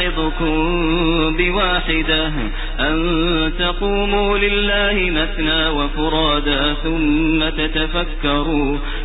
أعظكم بواحدة أن تقوموا لله مثنى وفرادا ثم تتفكروا